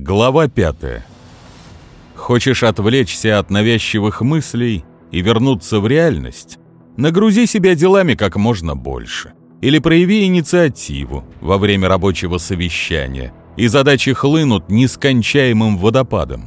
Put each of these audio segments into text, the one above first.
Глава 5. Хочешь отвлечься от навязчивых мыслей и вернуться в реальность? Нагрузи себя делами как можно больше. Или прояви инициативу во время рабочего совещания, и задачи хлынут нескончаемым водопадом.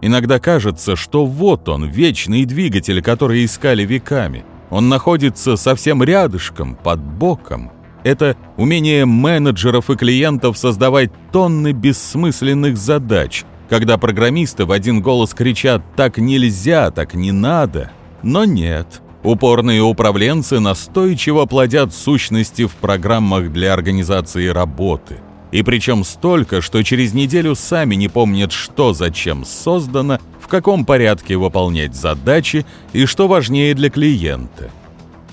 Иногда кажется, что вот он, вечный двигатель, который искали веками. Он находится совсем рядышком, под боком – это умение менеджеров и клиентов создавать тонны бессмысленных задач, когда программисты в один голос кричат «так нельзя, так не надо». Но нет. Упорные управленцы настойчиво плодят сущности в программах для организации работы. И причем столько, что через неделю сами не помнят, что зачем создано, в каком порядке выполнять задачи и что важнее для клиента –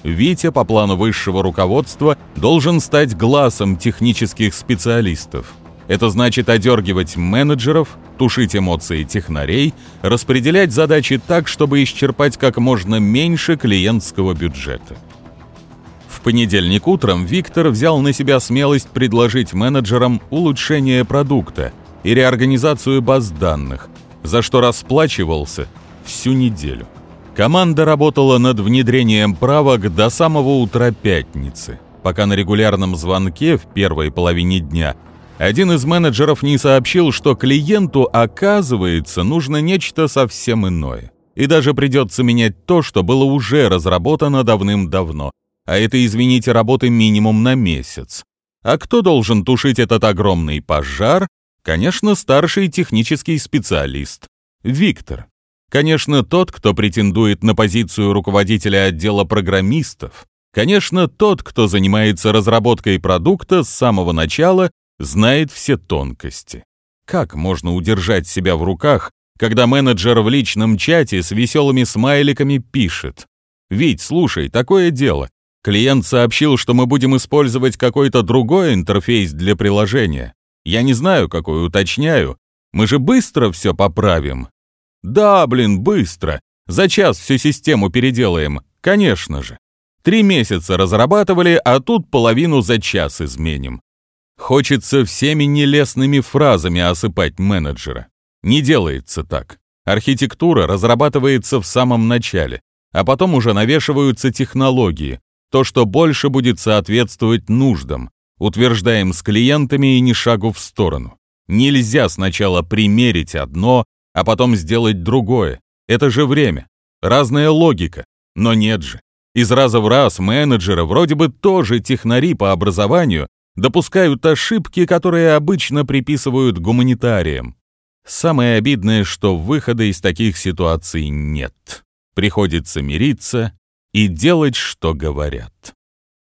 Витя по плану высшего руководства должен стать глазом технических специалистов. Это значит одергивать менеджеров, тушить эмоции технарей, распределять задачи так, чтобы исчерпать как можно меньше клиентского бюджета. В понедельник утром Виктор взял на себя смелость предложить менеджерам улучшение продукта и реорганизацию баз данных, за что расплачивался всю неделю. Команда работала над внедрением правок до самого утра пятницы, пока на регулярном звонке в первой половине дня один из менеджеров не сообщил, что клиенту, оказывается, нужно нечто совсем иное. И даже придется менять то, что было уже разработано давным-давно. А это, извините, работы минимум на месяц. А кто должен тушить этот огромный пожар? Конечно, старший технический специалист. Виктор. Конечно, тот, кто претендует на позицию руководителя отдела программистов. Конечно, тот, кто занимается разработкой продукта с самого начала, знает все тонкости. Как можно удержать себя в руках, когда менеджер в личном чате с веселыми смайликами пишет «Вить, слушай, такое дело. Клиент сообщил, что мы будем использовать какой-то другой интерфейс для приложения. Я не знаю, какой уточняю. Мы же быстро все поправим. Да, блин, быстро. За час всю систему переделаем. Конечно же. Три месяца разрабатывали, а тут половину за час изменим. Хочется всеми нелестными фразами осыпать менеджера. Не делается так. Архитектура разрабатывается в самом начале, а потом уже навешиваются технологии, то, что больше будет соответствовать нуждам. Утверждаем с клиентами и ни шагу в сторону. Нельзя сначала примерить одно, а потом сделать другое. Это же время. Разная логика. Но нет же. Из раза в раз менеджеры, вроде бы тоже технари по образованию, допускают ошибки, которые обычно приписывают гуманитариям. Самое обидное, что выхода из таких ситуаций нет. Приходится мириться и делать, что говорят.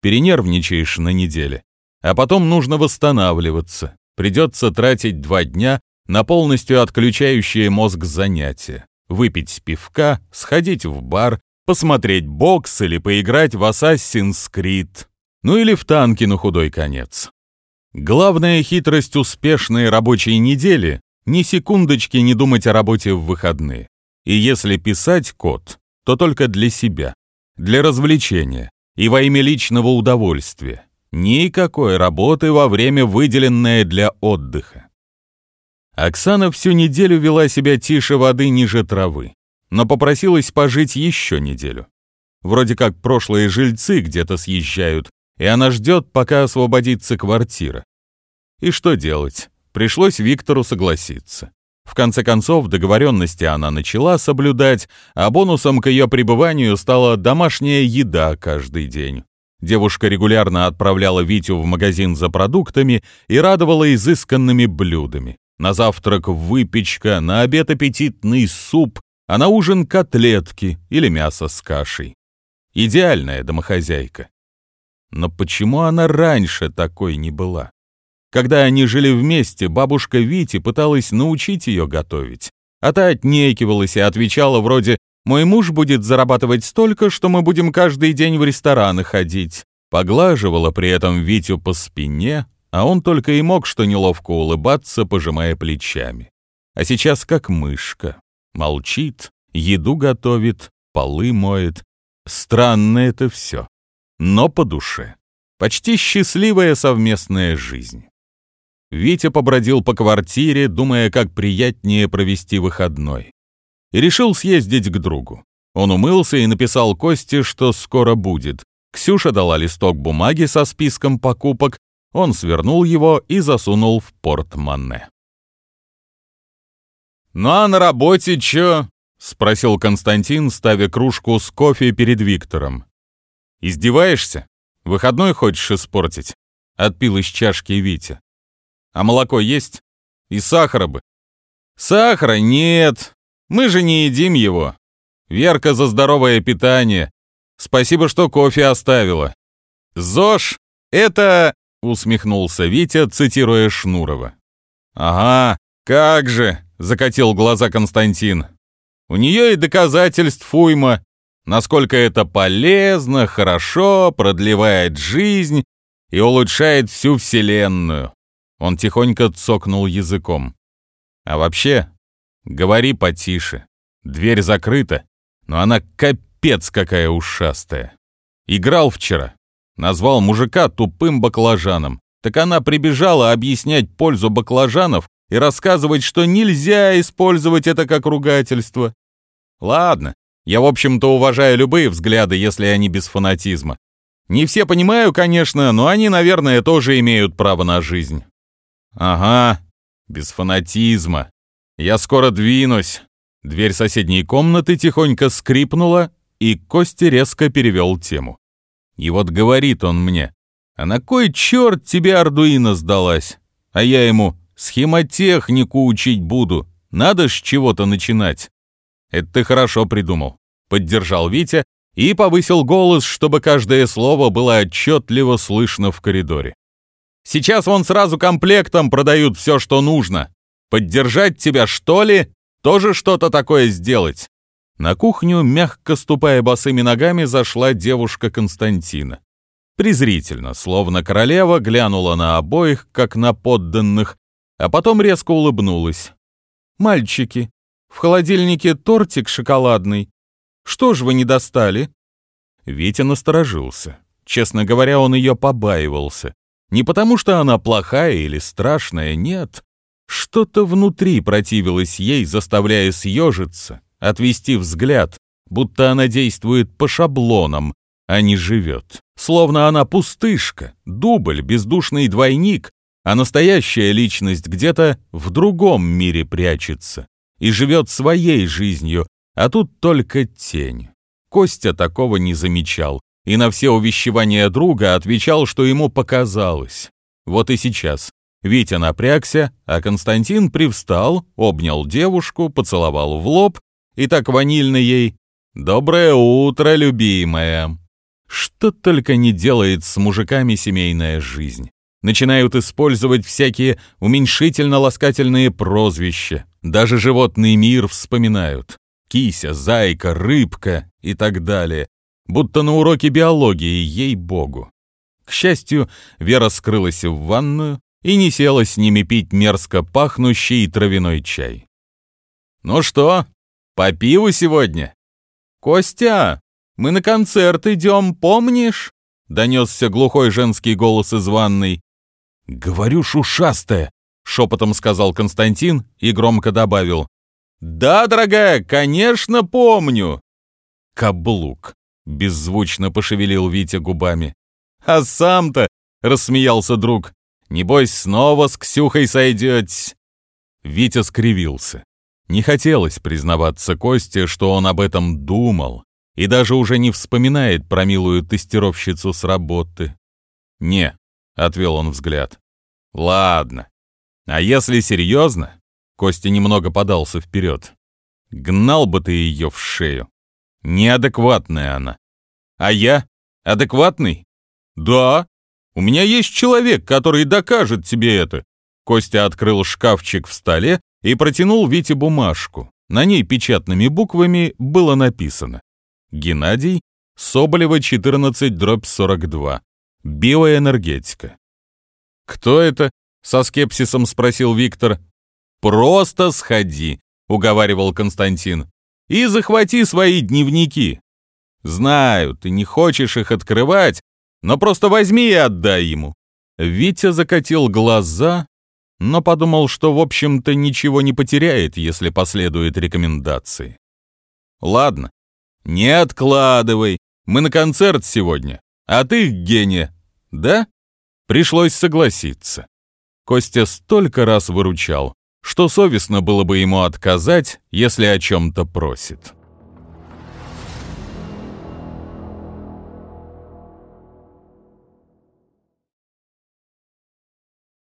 Перенервничаешь на неделе, а потом нужно восстанавливаться. Придется тратить два дня на полностью отключающее мозг занятия. Выпить пивка, сходить в бар, посмотреть бокс или поиграть в Assassin's Creed. Ну или в танки на худой конец. Главная хитрость успешной рабочей недели — ни секундочки не думать о работе в выходные. И если писать код, то только для себя, для развлечения и во имя личного удовольствия. Никакой работы во время, выделенное для отдыха. Оксана всю неделю вела себя тише воды ниже травы, но попросилась пожить еще неделю. Вроде как прошлые жильцы где-то съезжают, и она ждет, пока освободится квартира. И что делать? Пришлось Виктору согласиться. В конце концов, договоренности она начала соблюдать, а бонусом к ее пребыванию стала домашняя еда каждый день. Девушка регулярно отправляла Витю в магазин за продуктами и радовала изысканными блюдами. На завтрак выпечка, на обед аппетитный суп, а на ужин котлетки или мясо с кашей. Идеальная домохозяйка. Но почему она раньше такой не была? Когда они жили вместе, бабушка Вити пыталась научить ее готовить, а та отнекивалась и отвечала вроде «Мой муж будет зарабатывать столько, что мы будем каждый день в рестораны ходить», поглаживала при этом Витю по спине, а он только и мог что неловко улыбаться, пожимая плечами. А сейчас как мышка. Молчит, еду готовит, полы моет. Странно это все. Но по душе. Почти счастливая совместная жизнь. Витя побродил по квартире, думая, как приятнее провести выходной. И решил съездить к другу. Он умылся и написал Косте, что скоро будет. Ксюша дала листок бумаги со списком покупок, он свернул его и засунул в портмоне. «Ну а на работе чё?» — спросил Константин, ставя кружку с кофе перед Виктором. «Издеваешься? Выходной хочешь испортить?» — отпил из чашки Витя. «А молоко есть? И сахара бы?» «Сахара нет. Мы же не едим его. Верка за здоровое питание. Спасибо, что кофе оставила. ЗОЖ — это...» — усмехнулся Витя, цитируя Шнурова. «Ага, как же!» — закатил глаза Константин. «У нее и доказательств уйма, насколько это полезно, хорошо, продлевает жизнь и улучшает всю Вселенную». Он тихонько цокнул языком. «А вообще, говори потише. Дверь закрыта, но она капец какая ушастая. Играл вчера, назвал мужика тупым баклажаном. Так она прибежала объяснять пользу баклажанов и рассказывать, что нельзя использовать это как ругательство. Ладно, я, в общем-то, уважаю любые взгляды, если они без фанатизма. Не все понимаю, конечно, но они, наверное, тоже имеют право на жизнь. Ага, без фанатизма. Я скоро двинусь. Дверь соседней комнаты тихонько скрипнула, и Костя резко перевел тему. И вот говорит он мне, а на кой черт тебе Ардуино сдалась? А я ему, схемотехнику учить буду, надо ж чего-то начинать. Это ты хорошо придумал, поддержал Витя и повысил голос, чтобы каждое слово было отчетливо слышно в коридоре. Сейчас вон сразу комплектом продают все, что нужно. Поддержать тебя, что ли? Тоже что-то такое сделать. На кухню, мягко ступая босыми ногами, зашла девушка Константина. Презрительно, словно королева, глянула на обоих, как на подданных, а потом резко улыбнулась. «Мальчики, в холодильнике тортик шоколадный. Что ж вы не достали?» Витя насторожился. Честно говоря, он ее побаивался. Не потому, что она плохая или страшная, нет. Что-то внутри противилось ей, заставляя съежиться, отвести взгляд, будто она действует по шаблонам, а не живет. Словно она пустышка, дубль, бездушный двойник, а настоящая личность где-то в другом мире прячется и живет своей жизнью, а тут только тень. Костя такого не замечал и на все увещевания друга отвечал, что ему показалось. Вот и сейчас. Витя напрягся, а Константин привстал, обнял девушку, поцеловал в лоб и так ванильно ей «Доброе утро, любимая!» Что только не делает с мужиками семейная жизнь. Начинают использовать всякие уменьшительно-ласкательные прозвища. Даже животный мир вспоминают. Кися, зайка, рыбка и так далее. Будто на уроке биологии, ей-богу. К счастью, Вера скрылась в ванную и не села с ними пить мерзко пахнущий травяной чай. «Ну что, по пиву сегодня?» «Костя, мы на концерт идем, помнишь?» Донесся глухой женский голос из ванной. «Говорю, шушастая!» — шепотом сказал Константин и громко добавил. «Да, дорогая, конечно, помню!» «Каблук!» — беззвучно пошевелил Витя губами. «А сам-то!» — рассмеялся друг. «Небось, снова с Ксюхой сойдетесь!» Витя скривился. Не хотелось признаваться Косте, что он об этом думал, и даже уже не вспоминает про милую тестировщицу с работы. «Не», — отвел он взгляд. «Ладно. А если серьезно?» Костя немного подался вперед. «Гнал бы ты ее в шею. Неадекватная она. А я? Адекватный? Да. У меня есть человек, который докажет тебе это». Костя открыл шкафчик в столе и протянул Вите бумажку. На ней печатными буквами было написано «Геннадий, Соболева, 14, дробь 42. Биоэнергетика». «Кто это?» — со скепсисом спросил Виктор. «Просто сходи», — уговаривал Константин, — «и захвати свои дневники. Знаю, ты не хочешь их открывать, но просто возьми и отдай ему». Витя закатил глаза, но подумал, что, в общем-то, ничего не потеряет, если последует рекомендации. «Ладно, не откладывай, мы на концерт сегодня, а ты, Геня, да?» Пришлось согласиться. Костя столько раз выручал, что совестно было бы ему отказать, если о чем-то просит.